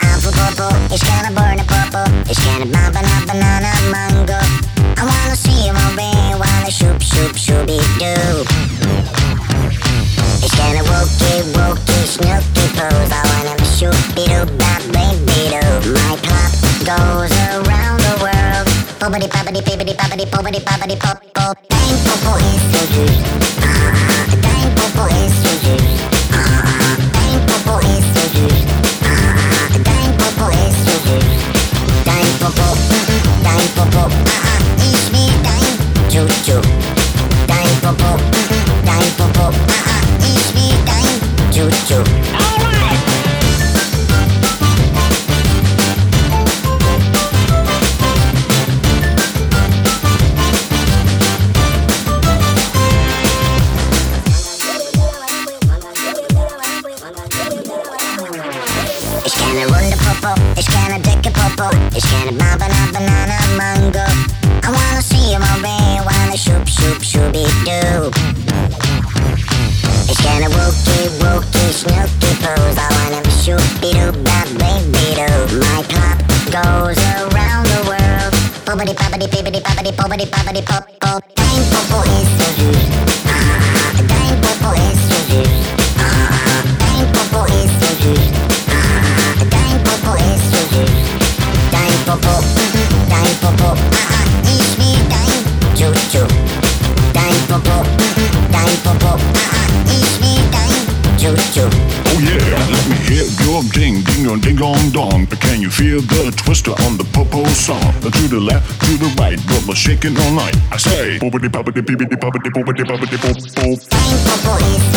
apple purple. Ich gerne burn purple. Ich gerne banana banana mango. I wanna see you rain. Wanna shoop shoop shooby doo. Ich gerne wokey wokey snooky pose. I wanna shoopy doo bop baby doo. My pop goes around the world. Poppity poppity pippity poppity poppity poppity pop pop. Dang popo is Juju. Dein Popo. Dein Popo. Ah. Ich will dein Juju. Alright. Ich kenne dicke Popo, ich kenne Banana, Banana, Mango. I wanna see you all day, Poppity, poppity, pippity, poppity, poppity, poppity, pop, pop. Dang Popo is so juice. Ah, dang Popo is so juice. Ah, dang Popo is so juice. Ah, dang Popo is so juice. Dang Popo, dang Popo. Ah, ich will dein Juju. Dein Popo, dein Popo. Ah, ich will dein Juju. Oh yeah, let me hear your ding ding dong ding dong dong. Can you feel the twister on the popo song? To the left, to the right, rubber shaking all night. I say, boopity poppity pippity poppity poopity poppity pop pop. Dein Popo is so juice.